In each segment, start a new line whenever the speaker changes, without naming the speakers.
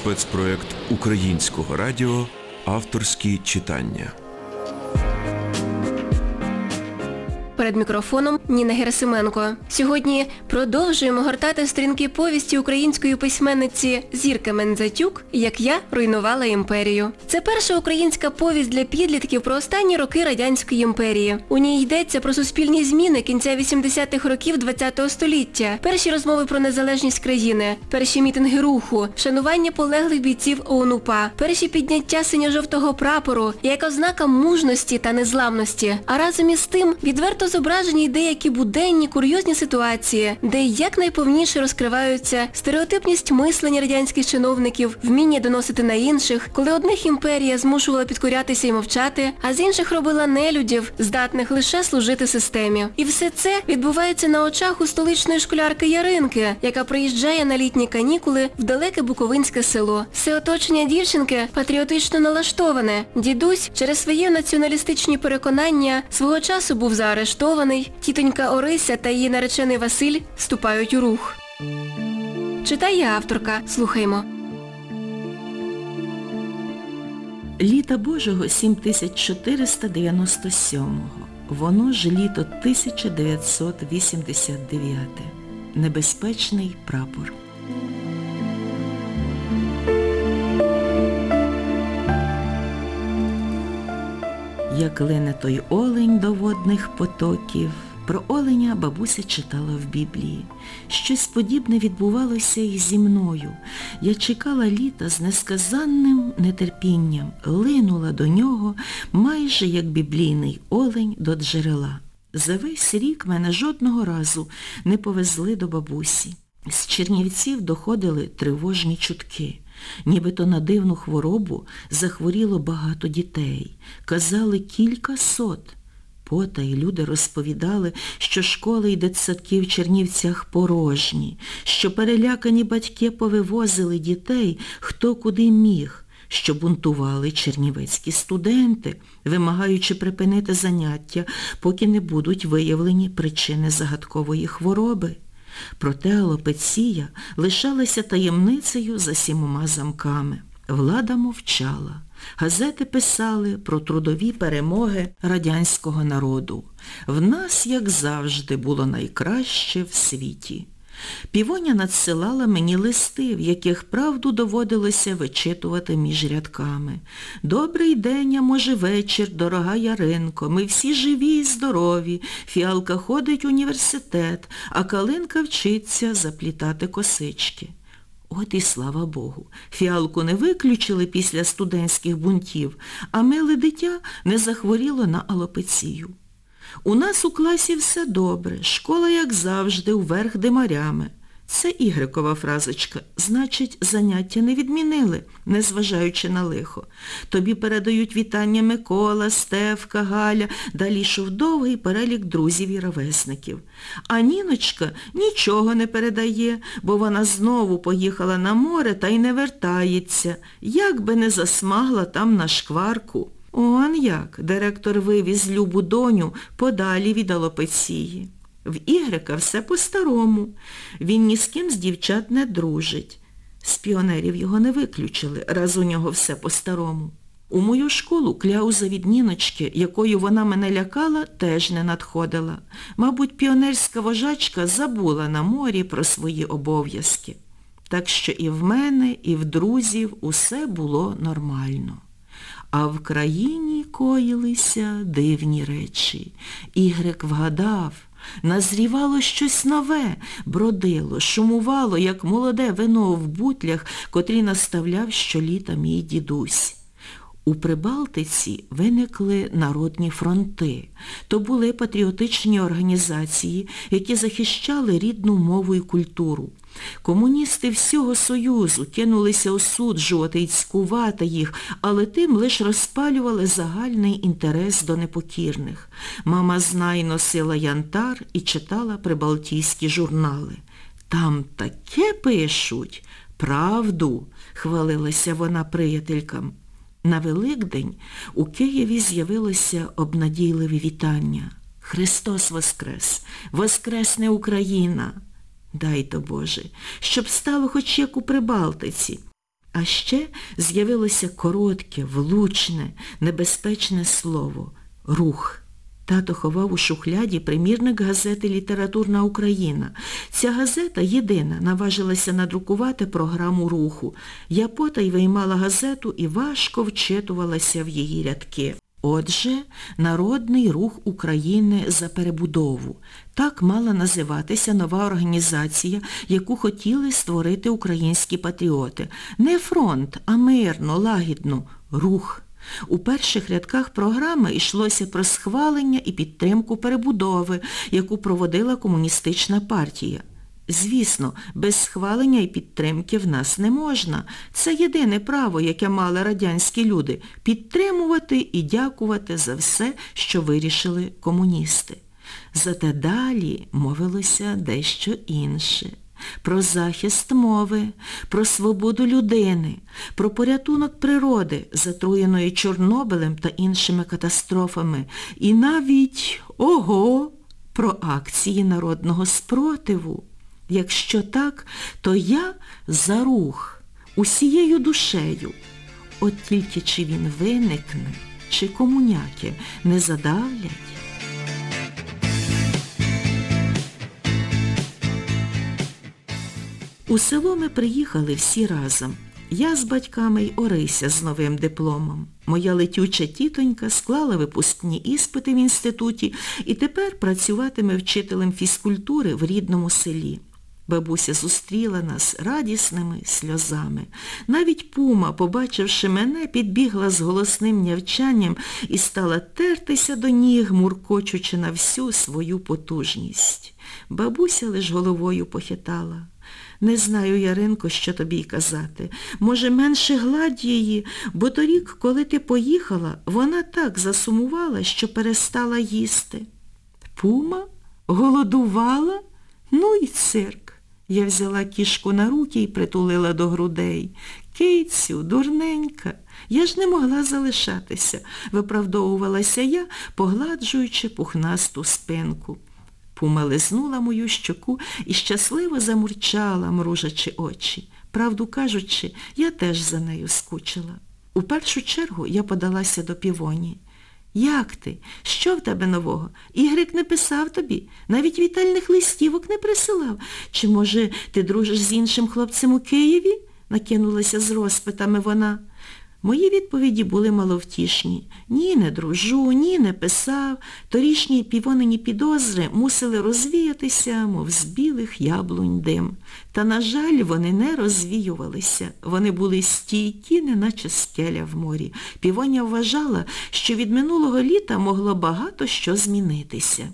спецпроект Українського радіо Авторські читання.
Перед мікрофоном Ніна Герасименко. Сьогодні продовжуємо гортати сторінки повісті української письменниці Зірки Мензатюк «Як я руйнувала імперію». Це перша українська повість для підлітків про останні роки Радянської імперії. У ній йдеться про суспільні зміни кінця 80-х років ХХ століття, перші розмови про незалежність країни, перші мітинги руху, шанування полеглих бійців ООН-УПА, перші підняття синьо-жовтого прапору, як ознака мужності та незламності. А разом із тим відверто зображені й деякі буденні, курйозні ситуації, де якнайповніше розкриваються стереотипність мислення радянських чиновників, вміння доносити на інших, коли одних імперія змушувала підкорятися і мовчати, а з інших робила нелюдів, здатних лише служити системі. І все це відбувається на очах у столичної школярки Яринки, яка приїжджає на літні канікули в далеке Буковинське село. Все оточення дівчинки патріотично налаштоване. Дідусь через свої націоналістичні переконання свого часу був заарештований, тітонька Орися та її наречений Василь вступають у рух. Читає авторка. Слухаймо.
Літа Божого 7497-го. Воно ж літо 1989. Небезпечний прапор. Як лине той олень до водних потоків, про оленя бабуся читала в Біблії. Щось подібне відбувалося і зі мною. Я чекала літа з несказанним нетерпінням, линула до нього майже як біблійний олень до джерела. За весь рік мене жодного разу не повезли до бабусі. З Чернівців доходили тривожні чутки. Нібито на дивну хворобу захворіло багато дітей. Казали кілька сот. Потай люди розповідали, що школи й дитсадки в Чернівцях порожні, що перелякані батьки повивозили дітей хто куди міг, що бунтували чернівецькі студенти, вимагаючи припинити заняття, поки не будуть виявлені причини загадкової хвороби. Проте алопеція лишалася таємницею за сімома замками. Влада мовчала. Газети писали про трудові перемоги радянського народу. В нас, як завжди, було найкраще в світі. Півоня надсилала мені листи, в яких правду доводилося вичитувати між рядками. Добрий день, а може вечір, дорога Яринко, ми всі живі і здорові, фіалка ходить в університет, а калинка вчиться заплітати косички. От і слава Богу, фіалку не виключили після студентських бунтів, а миле дитя не захворіло на алопецію. У нас у класі все добре, школа, як завжди, вверх димарями. Це ігрекова фразочка. Значить, заняття не відмінили, незважаючи на лихо. Тобі передають вітання Микола, Стевка, Галя, далі йшов довгий перелік друзів і ровесників. А Ніночка нічого не передає, бо вона знову поїхала на море та й не вертається, як би не засмагла там на шкварку. Он як, директор вивіз любу доню подалі від алопеції. В Ігрика все по-старому. Він ні з ким з дівчат не дружить. З піонерів його не виключили, раз у нього все по-старому. У мою школу кляуза від Ніночки, якою вона мене лякала, теж не надходила. Мабуть, піонерська вожачка забула на морі про свої обов'язки. Так що і в мене, і в друзів усе було нормально. А в країні коїлися дивні речі. Ігрек вгадав, назрівало щось нове, бродило, шумувало, як молоде вино в бутлях, котрі наставляв щоліта мій дідусь. У Прибалтиці виникли народні фронти. То були патріотичні організації, які захищали рідну мову і культуру. Комуністи всього Союзу кинулися осуджувати й цькувати їх, але тим лиш розпалювали загальний інтерес до непокірних. Мама знай носила янтар і читала прибалтійські журнали. Там таке пишуть, правду, хвалилася вона приятелькам. На Великдень у Києві з'явилося обнадійливе вітання. Христос Воскрес! Воскресне Україна! Дай то Боже, щоб стало хоч як у Прибалтиці. А ще з'явилося коротке, влучне, небезпечне слово рух. Тато ховав у шухляді примірник газети Літературна Україна. Ця газета єдина наважилася надрукувати програму руху. Я потай виймала газету і важко вчитувалася в її рядки. Отже, Народний рух України за перебудову. Так мала називатися нова організація, яку хотіли створити українські патріоти. Не фронт, а мирно, лагідно, рух. У перших рядках програми йшлося про схвалення і підтримку перебудови, яку проводила комуністична партія. Звісно, без схвалення і підтримки в нас не можна. Це єдине право, яке мали радянські люди – підтримувати і дякувати за все, що вирішили комуністи. Зате далі мовилося дещо інше. Про захист мови, про свободу людини, про порятунок природи, затруєної Чорнобилем та іншими катастрофами, і навіть, ого, про акції народного спротиву. Якщо так, то я за рух, усією душею. От тільки чи він виникне, чи комуняки не задавлять. У село ми приїхали всі разом. Я з батьками й Орися з новим дипломом. Моя летюча тітонька склала випускні іспити в інституті і тепер працюватиме вчителем фізкультури в рідному селі. Бабуся зустріла нас радісними сльозами. Навіть пума, побачивши мене, підбігла з голосним нявчанням і стала тертися до ніг, муркочучи на всю свою потужність. Бабуся лиш головою похитала. Не знаю, Яринко, що тобі й казати. Може, менше гладь її, бо торік, коли ти поїхала, вона так засумувала, що перестала їсти. Пума? Голодувала? Ну і цирк. Я взяла кішку на руки і притулила до грудей. Кицю, дурненька, я ж не могла залишатися, виправдовувалася я, погладжуючи пухнасту спинку. Пума лизнула мою щоку і щасливо замурчала, мружачи очі. Правду кажучи, я теж за нею скучила. У першу чергу я подалася до півоні. Як ти? Що в тебе нового? Ігрик не писав тобі, навіть вітальних листівок не присилав. Чи, може, ти дружиш з іншим хлопцем у Києві? накинулася з розпитами вона. Мої відповіді були маловтішні. Ні, не дружу, ні, не писав. Торішні півонині підозри мусили розвіятися, мов з білих яблунь дим. Та, на жаль, вони не розвіювалися. Вони були стійкі, неначе скеля в морі. Півоня вважала, що від минулого літа могло багато що змінитися.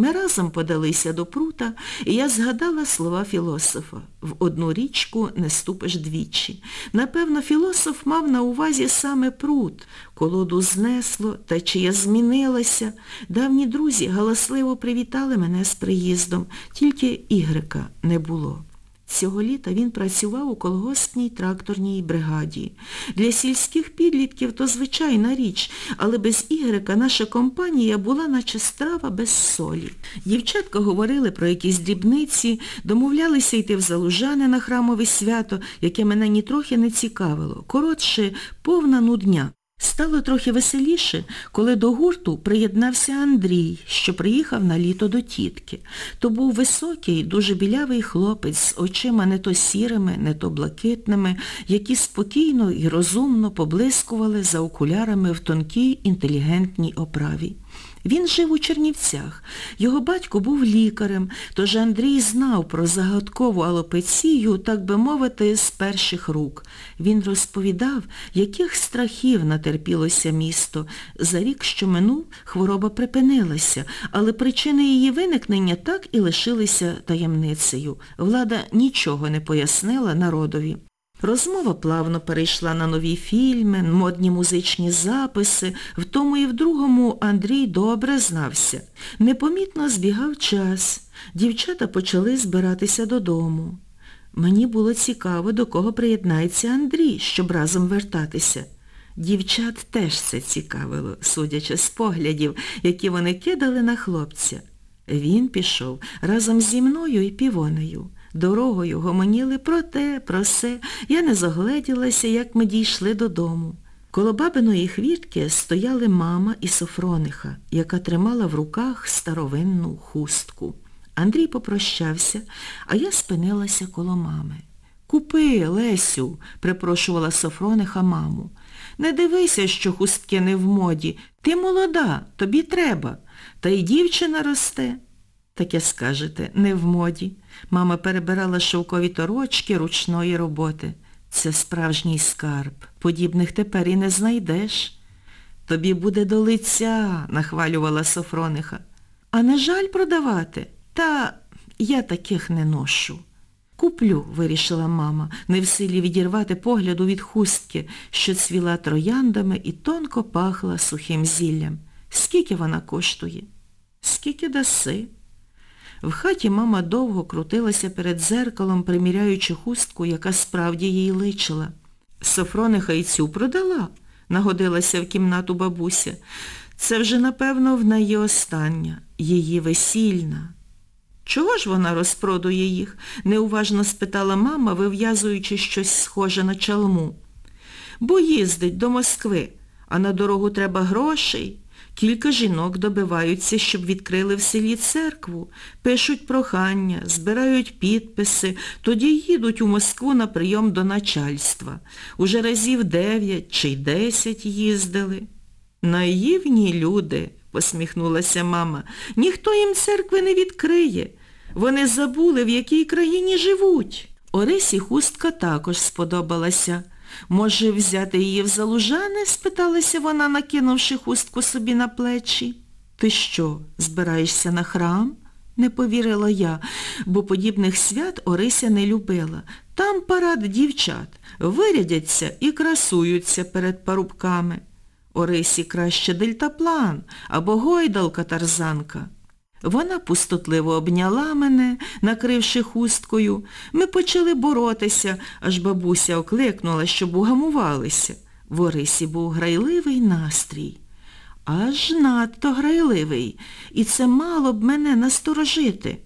Ми разом подалися до прута, і я згадала слова філософа. В одну річку не ступиш двічі. Напевно, філософ мав на увазі саме прут. Колоду знесло, та чи я змінилася. Давні друзі галасливо привітали мене з приїздом, тільки Ігрика не було. Цього літа він працював у колгоспній тракторній бригаді. Для сільських підлітків то звичайна річ, але без Ігрика наша компанія була наче страва без солі. Дівчатка говорили про якісь дрібниці, домовлялися йти в Залужани на храмове свято, яке мене нітрохи не цікавило. Коротше, повна нудня. Стало трохи веселіше, коли до гурту приєднався Андрій, що приїхав на літо до тітки. То був високий, дуже білявий хлопець з очима не то сірими, не то блакитними, які спокійно і розумно поблискували за окулярами в тонкій інтелігентній оправі. Він жив у Чернівцях. Його батько був лікарем, тож Андрій знав про загадкову алопецію, так би мовити, з перших рук. Він розповідав, яких страхів натерпілося місто. За рік, що минув, хвороба припинилася, але причини її виникнення так і лишилися таємницею. Влада нічого не пояснила народові. Розмова плавно перейшла на нові фільми, модні музичні записи. В тому і в другому Андрій добре знався. Непомітно збігав час. Дівчата почали збиратися додому. Мені було цікаво, до кого приєднається Андрій, щоб разом вертатися. Дівчат теж це цікавило, судячи з поглядів, які вони кидали на хлопця. Він пішов разом зі мною і півонею. Дорогою гомоніли про те, про се. Я не загледілася, як ми дійшли додому. Коло бабиної хвіртки стояли мама і Софрониха, яка тримала в руках старовинну хустку. Андрій попрощався, а я спинилася коло мами. Купи, Лесю, припрошувала Софрониха маму. Не дивися, що хустки не в моді. Ти молода, тобі треба. Та й дівчина росте. Таке скажете, не в моді. Мама перебирала шовкові торочки ручної роботи. Це справжній скарб. Подібних тепер і не знайдеш. Тобі буде до лиця, нахвалювала Софрониха. А не жаль продавати? Та я таких не ношу. Куплю, вирішила мама, не в силі відірвати погляду від хустки, що цвіла трояндами і тонко пахла сухим зіллям. Скільки вона коштує? Скільки даси? В хаті мама довго крутилася перед зеркалом, приміряючи хустку, яка справді їй личила. Софрониха й цю продала, нагодилася в кімнату бабуся. Це вже, напевно, в неї остання, її весільна. Чого ж вона розпродує їх? неуважно спитала мама, вив'язуючи щось схоже на чалму. Бо їздить до Москви, а на дорогу треба грошей. Кілька жінок добиваються, щоб відкрили в селі церкву, пишуть прохання, збирають підписи, тоді їдуть у Москву на прийом до начальства. Уже разів дев'ять чи десять їздили. Наївні люди, посміхнулася мама, ніхто їм церкви не відкриє. Вони забули, в якій країні живуть. Орисі хустка також сподобалася. Може, взяти її в залужане? спиталася вона, накинувши хустку собі на плечі. Ти що, збираєшся на храм? Не повірила я, бо подібних свят Орися не любила. Там парад дівчат, вирядяться і красуються перед парубками. Орисі краще дельтаплан або гойдалка-тарзанка. Вона пустотливо обняла мене, накривши хусткою. Ми почали боротися, аж бабуся окликнула, щоб угамувалися. В Орисі був грайливий настрій. Аж надто грайливий, і це мало б мене насторожити.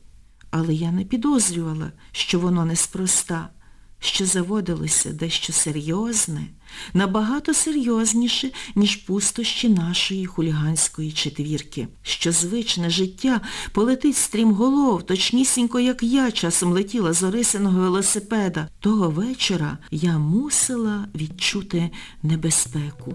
Але я не підозрювала, що воно неспроста, що заводилося дещо серйозне, набагато серйозніше, ніж пустощі нашої хуліганської четвірки, що звичне життя полетить стрімголов, точнісінько, як я часом летіла з Орисиного велосипеда. Того вечора я мусила відчути небезпеку.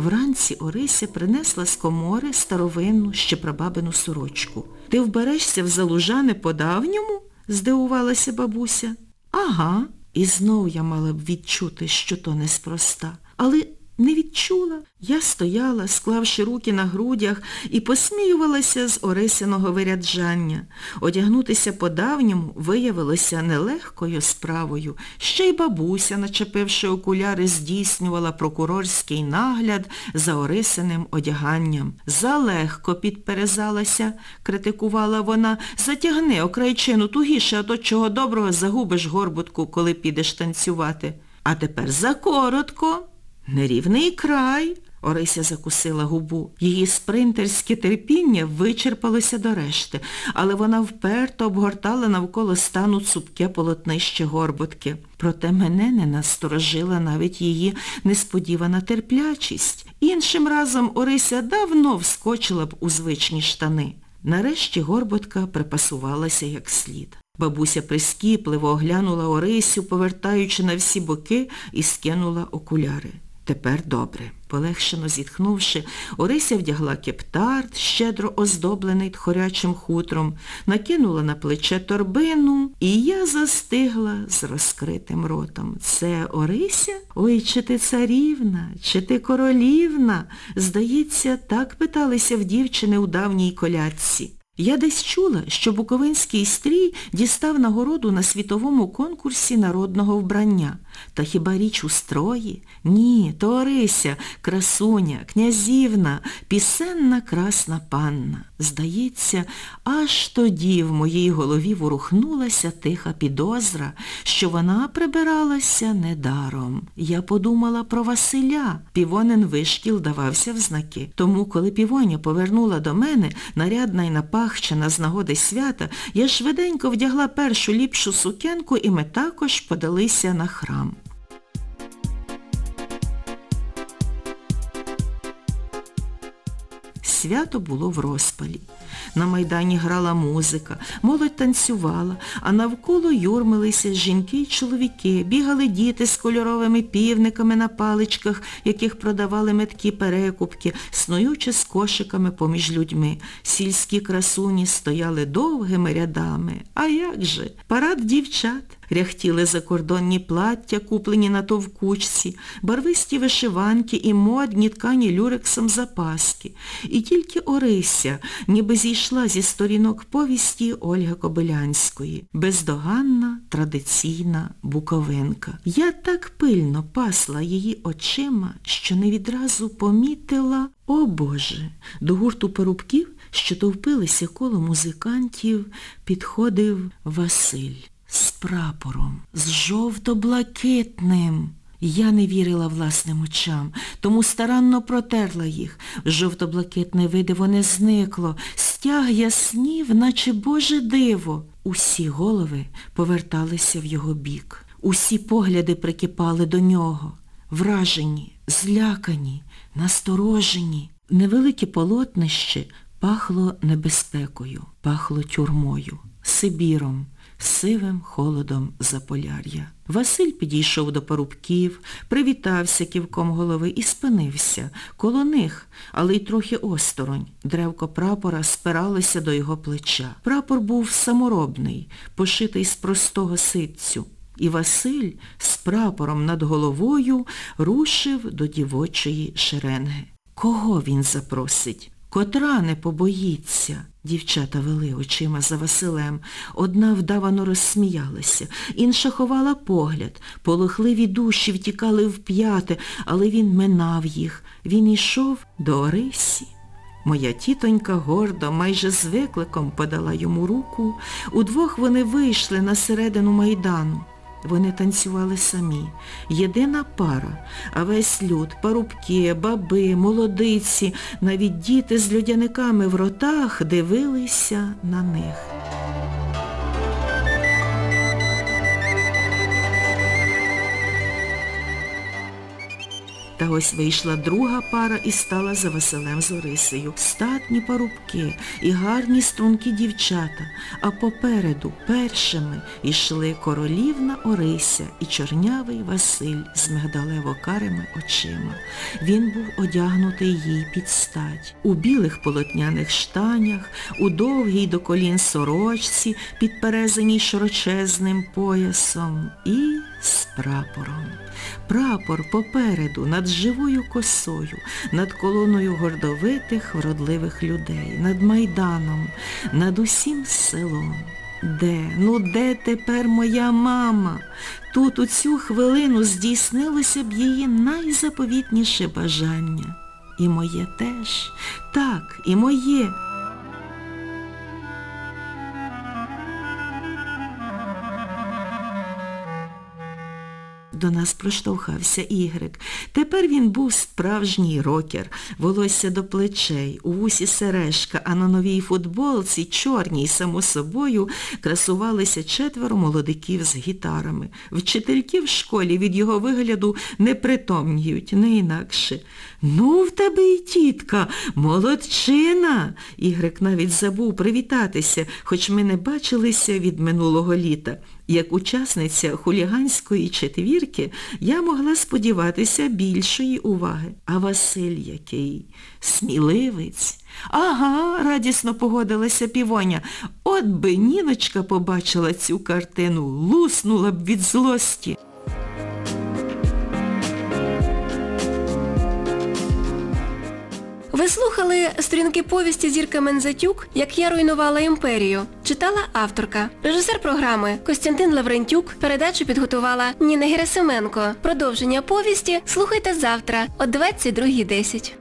Вранці Орися принесла з комори старовинну ще прабабину сорочку. Ти вберешся в залужани по-давньому? здивувалася бабуся. Ага. І знов я мала б відчути, що то неспроста. Але не відчула. Я стояла, склавши руки на грудях, і посміювалася з Орисиного виряджання. Одягнутися по-давньому виявилося нелегкою справою. Ще й бабуся, начепивши окуляри, здійснювала прокурорський нагляд за Орисиним одяганням. Залегко підперезалася, критикувала вона. Затягни окрайчину тугіше, а то чого доброго загубиш горбутку, коли підеш танцювати. А тепер закоротко. Нерівний край. Орися закусила губу. Її спринтерське терпіння вичерпалося до решти, але вона вперто обгортала навколо стану цупке полотнище горботки. Проте мене не насторожила навіть її несподівана терплячість. Іншим разом Орися давно вскочила б у звичні штани. Нарешті горботка припасувалася як слід. Бабуся прискіпливо оглянула Орисю, повертаючи на всі боки, і скинула окуляри. Тепер добре. Полегшено зітхнувши, Орися вдягла кептард, щедро оздоблений тхорячим хутром, накинула на плече торбину, і я застигла з розкритим ротом. Це Орися? Ой, чи ти царівна, чи ти королівна? Здається, так питалися в дівчини у давній колядці. Я десь чула, що Буковинський стрій дістав нагороду на світовому конкурсі народного вбрання. Та хіба річ у строї? Ні, то Орися, красуня, князівна, пісенна красна панна. Здається, аж тоді в моїй голові ворухнулася тиха підозра, що вона прибиралася недаром. Я подумала про Василя. Півонин вишкіл давався в знаки. Тому, коли півоня повернула до мене, нарядна й напахчена з нагоди свята, я швиденько вдягла першу ліпшу сукенку і ми також подалися на храм. Свято було в розпалі. На майдані грала музика, молодь танцювала, а навколо юрмилися жінки й чоловіки, бігали діти з кольоровими півниками на паличках, яких продавали меткі перекупки, снуючи з кошиками поміж людьми. Сільські красуні стояли довгими рядами. А як же? Парад дівчат. Ряхтіли закордонні плаття, куплені на товкучці, барвисті вишиванки і модні ткані люрексом запаски. І тільки Орися, ніби зійшла зі сторінок повісті Ольги Кобилянської. Бездоганна, традиційна буковинка. Я так пильно пасла її очима, що не відразу помітила, о Боже, до гурту парубків, що товпилися коло музикантів, підходив Василь з прапором, з жовто-блакитним. Я не вірила власним очам, тому старанно протерла їх. Жовто-блакитне видиво не зникло, стяг яснів, наче Боже диво. Усі голови поверталися в його бік. Усі погляди прикипали до нього. Вражені, злякані, насторожені. Невелике полотнище пахло небезпекою, пахло тюрмою, Сибіром, сивим холодом Заполяр'я. Василь підійшов до парубків, привітався ківком голови і спинився. Коло них, але й трохи осторонь. Древко прапора спиралося до його плеча. Прапор був саморобний, пошитий з простого ситцю. І Василь з прапором над головою рушив до дівочої шеренги. Кого він запросить? Котра не побоїться. Дівчата вели очима за Василем. Одна вдавано розсміялася, інша ховала погляд. Полохливі душі втікали вп'яте, але він минав їх. Він ішов до Орисі. Моя тітонька гордо, майже з викликом подала йому руку. Удвох вони вийшли на середину майдану. Вони танцювали самі. Єдина пара, а весь люд, парубки, баби, молодиці, навіть діти з людяниками в ротах дивилися на них. Та ось вийшла друга пара і стала за Василем з Орисею. Статні парубки і гарні стрункі дівчата, а попереду першими йшли королівна Орися і чорнявий Василь з мигдалево-карими очима. Він був одягнутий їй під стать. У білих полотняних штанях, у довгій до колін сорочці, підперезаній широчезним поясом і з прапором. Прапор попереду, над живою косою, над колоною гордовитих, вродливих людей, над майданом, над усім селом. Де, ну де тепер моя мама? Тут у цю хвилину здійснилося б її найзаповітніше бажання. І моє теж. Так, і моє. До нас проштовхався Ігрик. Тепер він був справжній рокер, волосся до плечей, у вусі сережка, а на новій футболці, чорній, само собою, красувалися четверо молодиків з гітарами. Вчительки в школі від його вигляду не притомніють, не інакше. Ну, в тебе і тітка, молодчина. Ігрик навіть забув привітатися, хоч ми не бачилися від минулого літа. Як учасниця хуліганської четвірки я могла сподіватися більшої уваги. А Василь який? Сміливець. Ага, радісно погодилася півоня. От би Ніночка побачила цю картину, луснула б від злості.
Ви слухали сторінки повісті Зірка Мензатюк, як я руйнувала імперію. Читала авторка. Режисер програми Костянтин Лаврентюк. Передачу підготувала Ніна Герасименко. Продовження повісті слухайте завтра о 22.10.